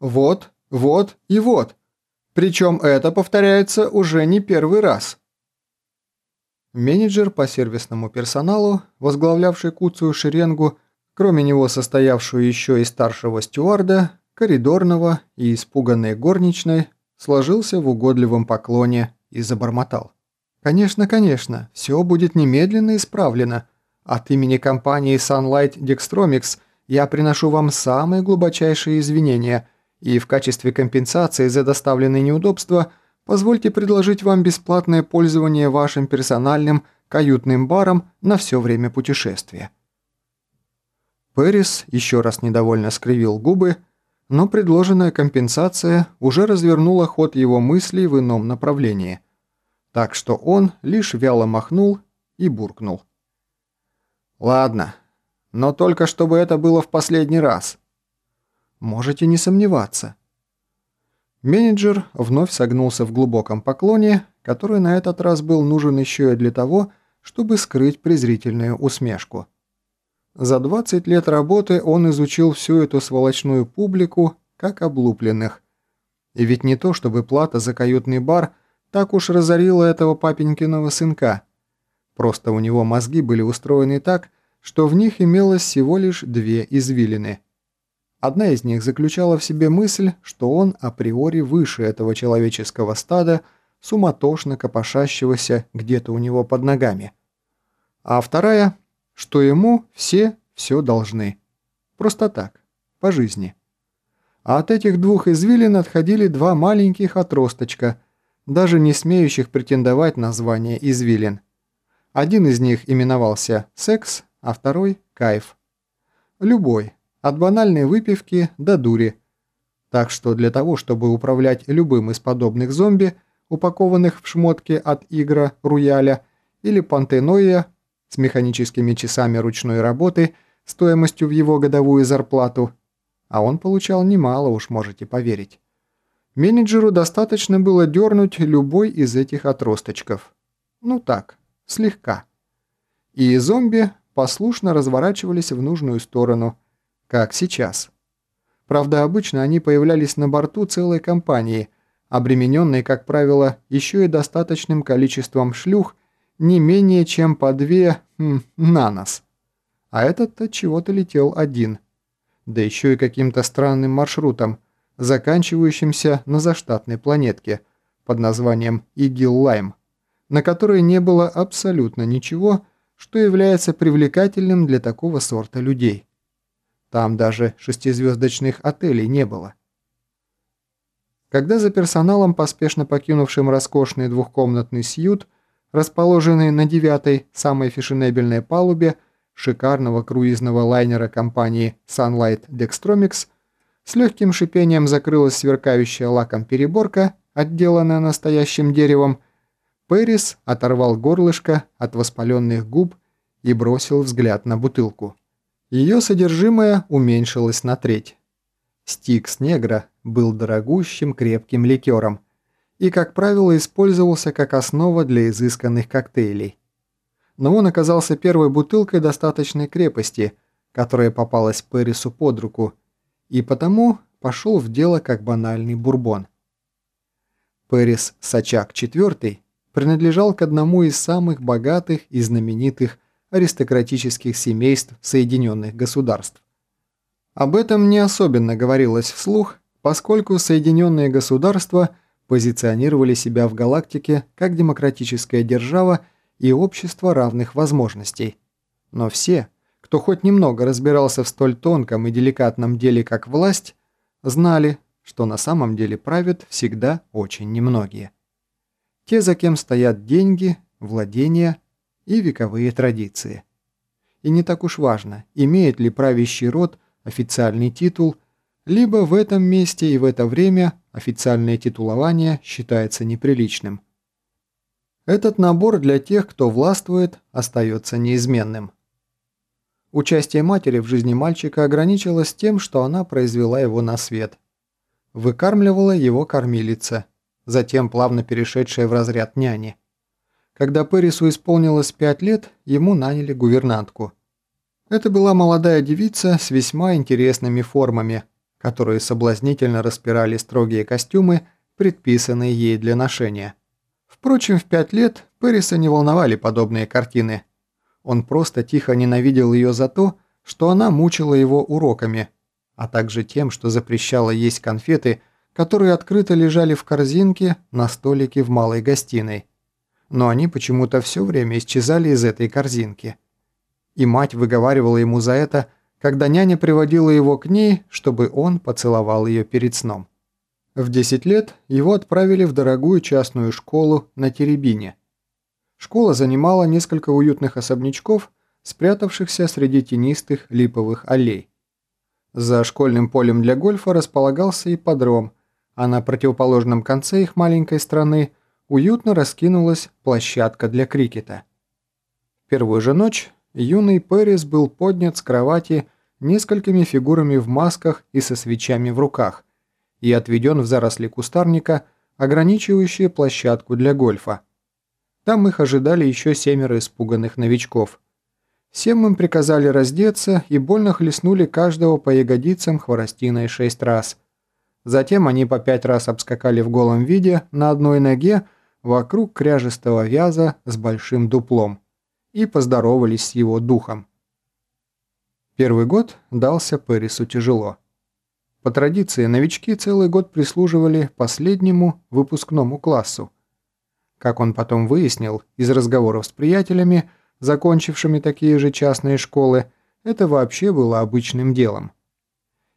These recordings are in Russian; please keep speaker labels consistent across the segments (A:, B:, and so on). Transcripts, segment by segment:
A: Вот, вот и вот. Причем это повторяется уже не первый раз. Менеджер по сервисному персоналу, возглавлявший куцую шеренгу, кроме него состоявшую еще и старшего стюарда, коридорного и испуганной горничной, сложился в угодливом поклоне и забормотал. «Конечно, конечно, все будет немедленно исправлено. От имени компании Sunlight Dextromics я приношу вам самые глубочайшие извинения, и в качестве компенсации за доставленные неудобства позвольте предложить вам бесплатное пользование вашим персональным каютным баром на все время путешествия». Пэрис еще раз недовольно скривил губы, но предложенная компенсация уже развернула ход его мыслей в ином направлении, так что он лишь вяло махнул и буркнул. «Ладно, но только чтобы это было в последний раз». «Можете не сомневаться». Менеджер вновь согнулся в глубоком поклоне, который на этот раз был нужен еще и для того, чтобы скрыть презрительную усмешку. За 20 лет работы он изучил всю эту сволочную публику, как облупленных. И ведь не то, чтобы плата за каютный бар так уж разорила этого папенькиного сынка. Просто у него мозги были устроены так, что в них имелось всего лишь две извилины. Одна из них заключала в себе мысль, что он априори выше этого человеческого стада, суматошно копошащегося где-то у него под ногами. А вторая что ему все все должны. Просто так, по жизни. А от этих двух извилин отходили два маленьких отросточка, даже не смеющих претендовать на звание извилин. Один из них именовался «секс», а второй «кайф». Любой, от банальной выпивки до дури. Так что для того, чтобы управлять любым из подобных зомби, упакованных в шмотки от игра, руяля или пантеноя, с механическими часами ручной работы стоимостью в его годовую зарплату, а он получал немало, уж можете поверить. Менеджеру достаточно было дернуть любой из этих отросточков. Ну так, слегка. И зомби послушно разворачивались в нужную сторону, как сейчас. Правда, обычно они появлялись на борту целой компании, обремененной, как правило, еще и достаточным количеством шлюх не менее чем по две хм, на нос. А этот-то чего-то летел один. Да еще и каким-то странным маршрутом, заканчивающимся на заштатной планетке под названием Игил-Лайм, на которой не было абсолютно ничего, что является привлекательным для такого сорта людей. Там даже шестизвездочных отелей не было. Когда за персоналом, поспешно покинувшим роскошный двухкомнатный сьют, расположенный на девятой, самой фешенебельной палубе шикарного круизного лайнера компании Sunlight Dextromics, с легким шипением закрылась сверкающая лаком переборка, отделанная настоящим деревом, Пэрис оторвал горлышко от воспаленных губ и бросил взгляд на бутылку. Ее содержимое уменьшилось на треть. Стикс негра был дорогущим крепким ликером, и, как правило, использовался как основа для изысканных коктейлей. Но он оказался первой бутылкой достаточной крепости, которая попалась Пэрису под руку, и потому пошел в дело как банальный бурбон. Пэрис Сачак IV принадлежал к одному из самых богатых и знаменитых аристократических семейств Соединенных Государств. Об этом не особенно говорилось вслух, поскольку Соединенные Государства – позиционировали себя в галактике как демократическая держава и общество равных возможностей. Но все, кто хоть немного разбирался в столь тонком и деликатном деле, как власть, знали, что на самом деле правят всегда очень немногие. Те, за кем стоят деньги, владения и вековые традиции. И не так уж важно, имеет ли правящий род официальный титул, либо в этом месте и в это время официальное титулование считается неприличным. Этот набор для тех, кто властвует, остается неизменным. Участие матери в жизни мальчика ограничилось тем, что она произвела его на свет. Выкармливала его кормилица, затем плавно перешедшая в разряд няни. Когда Пэрису исполнилось пять лет, ему наняли гувернантку. Это была молодая девица с весьма интересными формами – которые соблазнительно распирали строгие костюмы, предписанные ей для ношения. Впрочем, в пять лет Пэриса не волновали подобные картины. Он просто тихо ненавидел ее за то, что она мучила его уроками, а также тем, что запрещала есть конфеты, которые открыто лежали в корзинке на столике в малой гостиной. Но они почему-то все время исчезали из этой корзинки. И мать выговаривала ему за это, когда няня приводила его к ней, чтобы он поцеловал ее перед сном. В 10 лет его отправили в дорогую частную школу на Теребине. Школа занимала несколько уютных особнячков, спрятавшихся среди тенистых липовых аллей. За школьным полем для гольфа располагался ипподром, а на противоположном конце их маленькой страны уютно раскинулась площадка для крикета. В первую же ночь юный Пэрис был поднят с кровати несколькими фигурами в масках и со свечами в руках и отведен в заросли кустарника, ограничивающие площадку для гольфа. Там их ожидали еще семеро испуганных новичков. Всем им приказали раздеться и больно хлестнули каждого по ягодицам хворостиной шесть раз. Затем они по пять раз обскакали в голом виде на одной ноге вокруг кряжестого вяза с большим дуплом и поздоровались с его духом. Первый год дался Пэрису тяжело. По традиции, новички целый год прислуживали последнему выпускному классу. Как он потом выяснил из разговоров с приятелями, закончившими такие же частные школы, это вообще было обычным делом.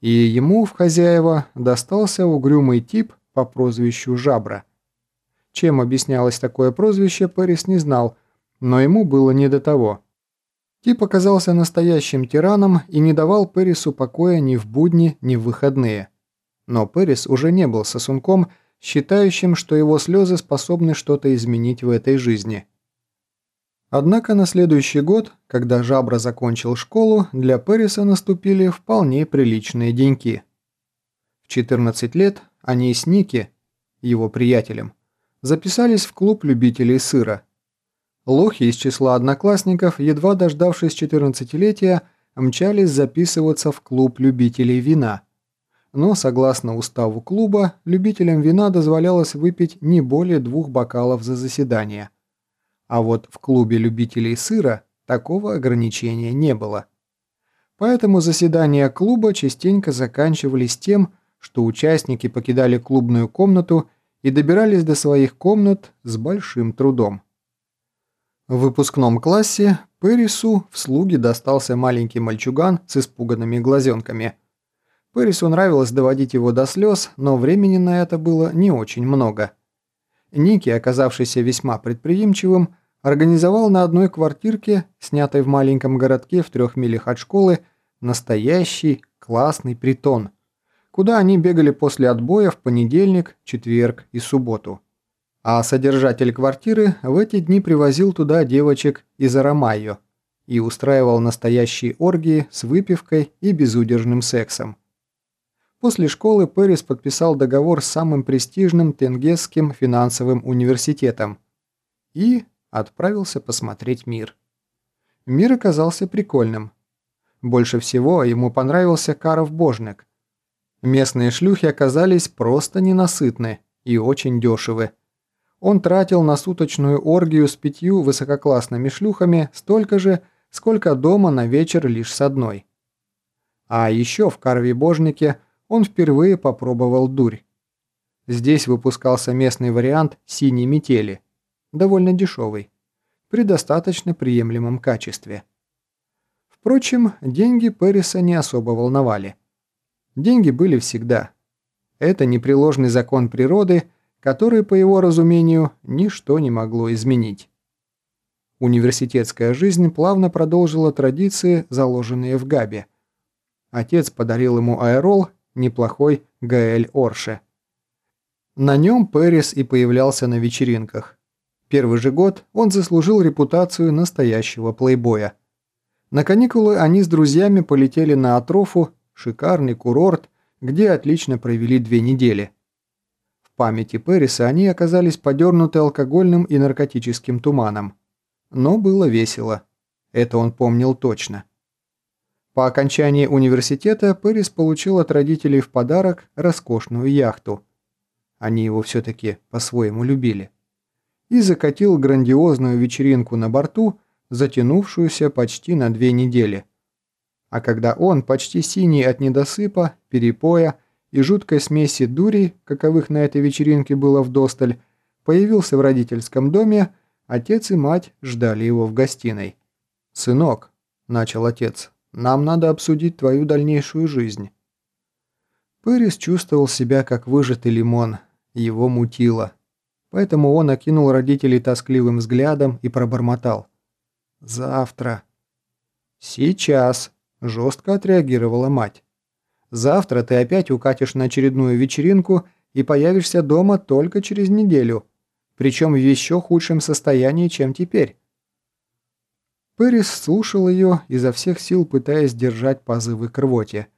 A: И ему в хозяева достался угрюмый тип по прозвищу Жабра. Чем объяснялось такое прозвище, Пэрис не знал, но ему было не до того – Тип оказался настоящим тираном и не давал Пэрису покоя ни в будни, ни в выходные. Но Пэрис уже не был сосунком, считающим, что его слезы способны что-то изменить в этой жизни. Однако на следующий год, когда Жабра закончил школу, для Пэриса наступили вполне приличные деньки. В 14 лет они с Ники, его приятелем, записались в клуб любителей сыра – Лохи из числа одноклассников, едва дождавшись 14-летия, мчались записываться в клуб любителей вина. Но, согласно уставу клуба, любителям вина дозволялось выпить не более двух бокалов за заседание. А вот в клубе любителей сыра такого ограничения не было. Поэтому заседания клуба частенько заканчивались тем, что участники покидали клубную комнату и добирались до своих комнат с большим трудом. В выпускном классе Пэрису в слуги достался маленький мальчуган с испуганными глазенками. Пэрису нравилось доводить его до слез, но времени на это было не очень много. Ники, оказавшийся весьма предприимчивым, организовал на одной квартирке, снятой в маленьком городке в трех милях от школы, настоящий классный притон, куда они бегали после отбоя в понедельник, четверг и субботу. А содержатель квартиры в эти дни привозил туда девочек из Арамайо и устраивал настоящие оргии с выпивкой и безудержным сексом. После школы Пэрис подписал договор с самым престижным Тенгесским финансовым университетом и отправился посмотреть мир. Мир оказался прикольным. Больше всего ему понравился Каров Божник. Местные шлюхи оказались просто ненасытны и очень дешевы он тратил на суточную оргию с пятью высококлассными шлюхами столько же, сколько дома на вечер лишь с одной. А еще в Карви-Божнике он впервые попробовал дурь. Здесь выпускался местный вариант синей метели, довольно дешевый, при достаточно приемлемом качестве. Впрочем, деньги Перриса не особо волновали. Деньги были всегда. Это непреложный закон природы – который, по его разумению, ничто не могло изменить. Университетская жизнь плавно продолжила традиции, заложенные в Габе. Отец подарил ему аэрол, неплохой ГЛ Орше. На нем Пэрис и появлялся на вечеринках. Первый же год он заслужил репутацию настоящего плейбоя. На каникулы они с друзьями полетели на Атрофу, шикарный курорт, где отлично провели две недели – памяти Перриса они оказались подернуты алкогольным и наркотическим туманом. Но было весело. Это он помнил точно. По окончании университета Пэрис получил от родителей в подарок роскошную яхту. Они его все-таки по-своему любили. И закатил грандиозную вечеринку на борту, затянувшуюся почти на две недели. А когда он, почти синий от недосыпа, перепоя и жуткой смеси дури, каковых на этой вечеринке было вдосталь, появился в родительском доме, отец и мать ждали его в гостиной. «Сынок», – начал отец, – «нам надо обсудить твою дальнейшую жизнь». Пэрис чувствовал себя как выжатый лимон, его мутило. Поэтому он окинул родителей тоскливым взглядом и пробормотал. «Завтра». «Сейчас», – жестко отреагировала мать. «Завтра ты опять укатишь на очередную вечеринку и появишься дома только через неделю причем в еще худшем состоянии, чем теперь. Пэрис слушал ее, изо всех сил пытаясь держать позывы к рвоте.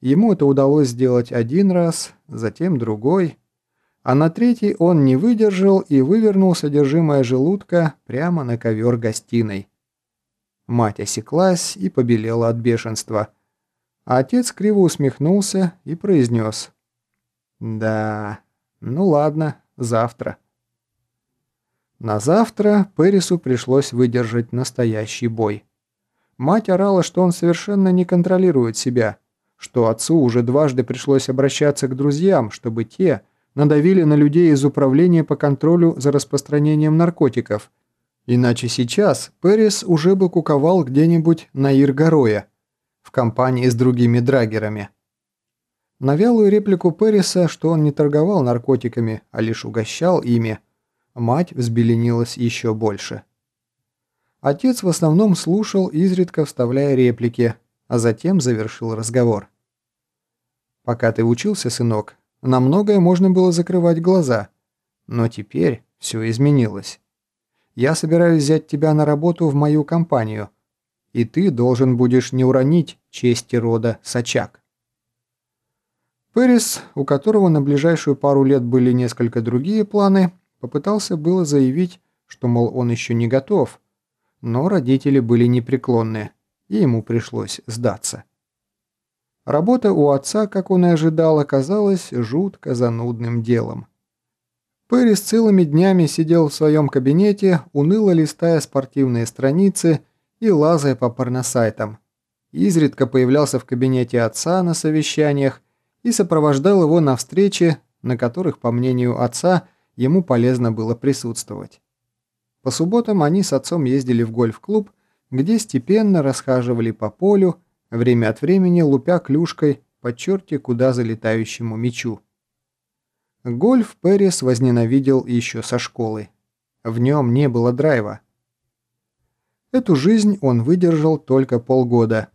A: Ему это удалось сделать один раз, затем другой, а на третий он не выдержал и вывернул содержимое желудка прямо на ковер гостиной. Мать осеклась и побелела от бешенства. А отец криво усмехнулся и произнес. «Да, ну ладно, завтра». На завтра Пэрису пришлось выдержать настоящий бой. Мать орала, что он совершенно не контролирует себя, что отцу уже дважды пришлось обращаться к друзьям, чтобы те надавили на людей из управления по контролю за распространением наркотиков. Иначе сейчас Пэрис уже бы куковал где-нибудь на Иргороя, в компании с другими драгерами. На вялую реплику Пэриса, что он не торговал наркотиками, а лишь угощал ими, Мать взбеленилась еще больше. Отец в основном слушал, изредка вставляя реплики, а затем завершил разговор. «Пока ты учился, сынок, на многое можно было закрывать глаза, но теперь все изменилось. Я собираюсь взять тебя на работу в мою компанию, и ты должен будешь не уронить чести рода Сачак». Пэрис, у которого на ближайшую пару лет были несколько другие планы, Попытался было заявить, что, мол, он еще не готов, но родители были непреклонны, и ему пришлось сдаться. Работа у отца, как он и ожидал, оказалась жутко занудным делом. Пэрис целыми днями сидел в своем кабинете, уныло листая спортивные страницы и лазая по порносайтам. Изредка появлялся в кабинете отца на совещаниях и сопровождал его на встречи, на которых, по мнению отца, ему полезно было присутствовать. По субботам они с отцом ездили в гольф-клуб, где степенно расхаживали по полю, время от времени лупя клюшкой по черте куда залетающему мячу. Гольф Перес возненавидел еще со школы. В нем не было драйва. Эту жизнь он выдержал только полгода,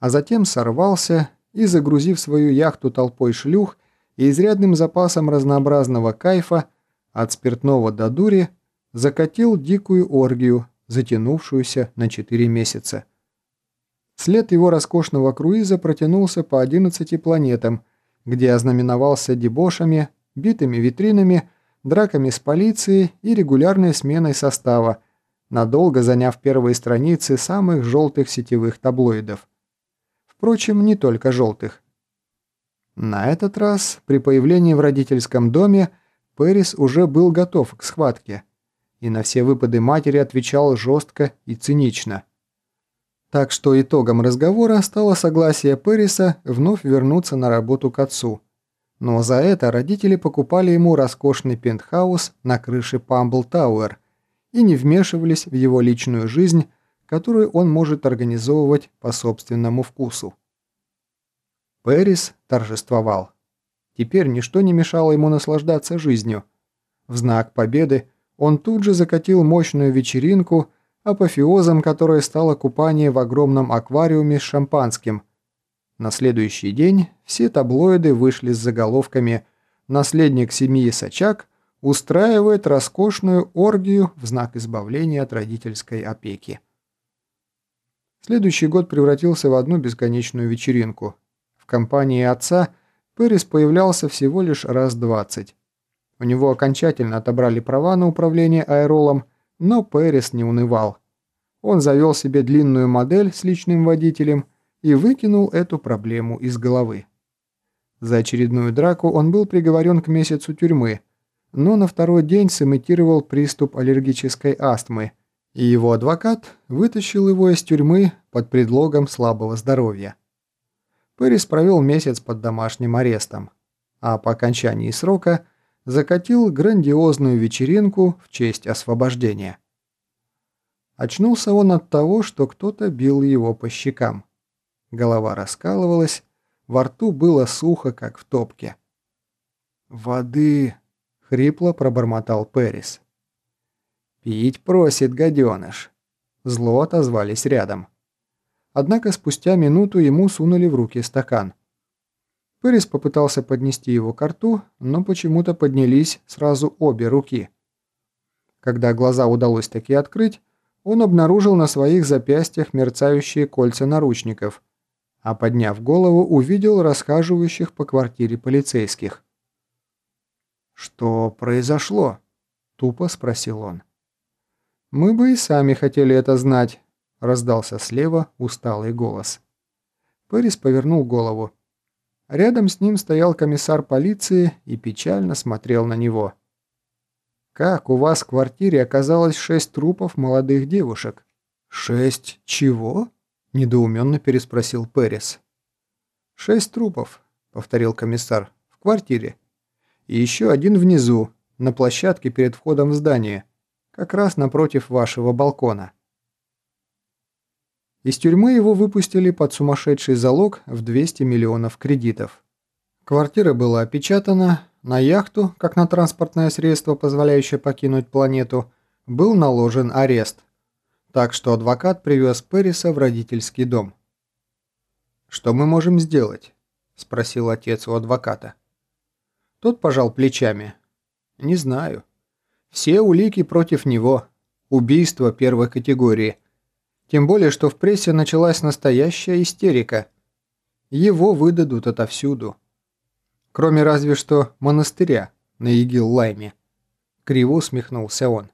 A: а затем сорвался и, загрузив свою яхту толпой шлюх и изрядным запасом разнообразного кайфа, от спиртного до дури закатил дикую оргию, затянувшуюся на 4 месяца. След его роскошного круиза протянулся по 11 планетам, где ознаменовался дебошами, битыми витринами, драками с полицией и регулярной сменой состава, надолго заняв первые страницы самых желтых сетевых таблоидов. Впрочем, не только желтых. На этот раз, при появлении в родительском доме, Пэрис уже был готов к схватке и на все выпады матери отвечал жестко и цинично. Так что итогом разговора стало согласие Пэриса вновь вернуться на работу к отцу. Но за это родители покупали ему роскошный пентхаус на крыше Памбл Тауэр и не вмешивались в его личную жизнь, которую он может организовывать по собственному вкусу. Пэрис торжествовал. Теперь ничто не мешало ему наслаждаться жизнью. В знак победы он тут же закатил мощную вечеринку, апофеозом которой стало купание в огромном аквариуме с шампанским. На следующий день все таблоиды вышли с заголовками «Наследник семьи Сачак устраивает роскошную оргию в знак избавления от родительской опеки». Следующий год превратился в одну бесконечную вечеринку. В компании отца – Пэрис появлялся всего лишь раз двадцать. У него окончательно отобрали права на управление аэролом, но Пэрис не унывал. Он завел себе длинную модель с личным водителем и выкинул эту проблему из головы. За очередную драку он был приговорен к месяцу тюрьмы, но на второй день сымитировал приступ аллергической астмы, и его адвокат вытащил его из тюрьмы под предлогом слабого здоровья. Пэрис провел месяц под домашним арестом, а по окончании срока закатил грандиозную вечеринку в честь освобождения. Очнулся он от того, что кто-то бил его по щекам. Голова раскалывалась, во рту было сухо, как в топке. «Воды!» — хрипло пробормотал Перис. «Пить просит гаденыш!» Зло отозвались рядом. Однако спустя минуту ему сунули в руки стакан. Перис попытался поднести его к рту, но почему-то поднялись сразу обе руки. Когда глаза удалось таки открыть, он обнаружил на своих запястьях мерцающие кольца наручников – а подняв голову, увидел расхаживающих по квартире полицейских. «Что произошло?» – тупо спросил он. «Мы бы и сами хотели это знать», – раздался слева усталый голос. Пэрис повернул голову. Рядом с ним стоял комиссар полиции и печально смотрел на него. «Как у вас в квартире оказалось шесть трупов молодых девушек?» «Шесть чего?» – недоуменно переспросил Перес. «Шесть трупов», – повторил комиссар, – «в квартире. И еще один внизу, на площадке перед входом в здание, как раз напротив вашего балкона». Из тюрьмы его выпустили под сумасшедший залог в 200 миллионов кредитов. Квартира была опечатана, на яхту, как на транспортное средство, позволяющее покинуть планету, был наложен арест так что адвокат привез Перриса в родительский дом. «Что мы можем сделать?» – спросил отец у адвоката. Тот пожал плечами. «Не знаю. Все улики против него. Убийство первой категории. Тем более, что в прессе началась настоящая истерика. Его выдадут отовсюду. Кроме разве что монастыря на Игил-Лайме». Криво усмехнулся он.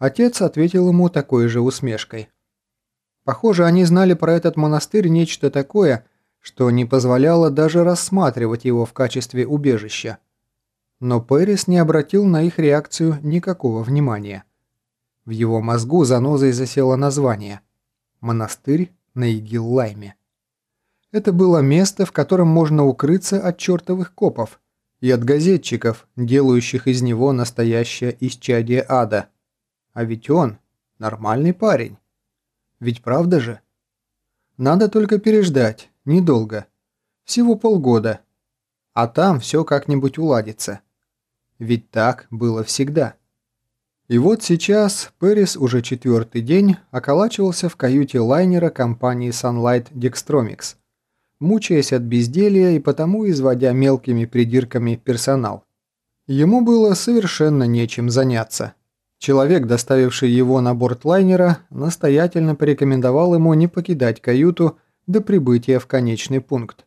A: Отец ответил ему такой же усмешкой. Похоже, они знали про этот монастырь нечто такое, что не позволяло даже рассматривать его в качестве убежища. Но Пэрис не обратил на их реакцию никакого внимания. В его мозгу занозой засело название «Монастырь на Игиллайме». Это было место, в котором можно укрыться от чертовых копов и от газетчиков, делающих из него настоящее исчадие ада – а ведь он нормальный парень. Ведь правда же? Надо только переждать, недолго. Всего полгода. А там все как-нибудь уладится. Ведь так было всегда. И вот сейчас Пэрис уже четвертый день околачивался в каюте лайнера компании Sunlight Dextromix, мучаясь от безделья и потому изводя мелкими придирками персонал. Ему было совершенно нечем заняться – Человек, доставивший его на борт лайнера, настоятельно порекомендовал ему не покидать каюту до прибытия в конечный пункт.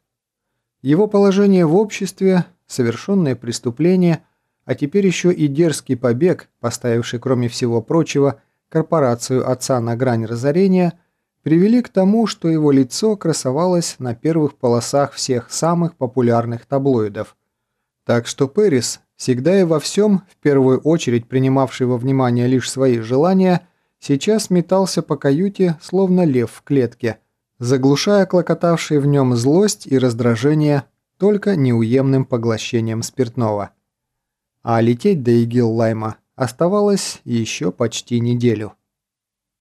A: Его положение в обществе, совершенное преступление, а теперь еще и дерзкий побег, поставивший, кроме всего прочего, корпорацию отца на грань разорения, привели к тому, что его лицо красовалось на первых полосах всех самых популярных таблоидов. Так что Пэрис всегда и во всем, в первую очередь принимавший во внимание лишь свои желания, сейчас метался по каюте, словно лев в клетке, заглушая клокотавшие в нем злость и раздражение только неуемным поглощением спиртного. А лететь до Игил-Лайма оставалось еще почти неделю.